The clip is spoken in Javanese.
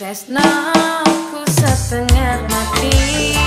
Tresnaku setengah mati.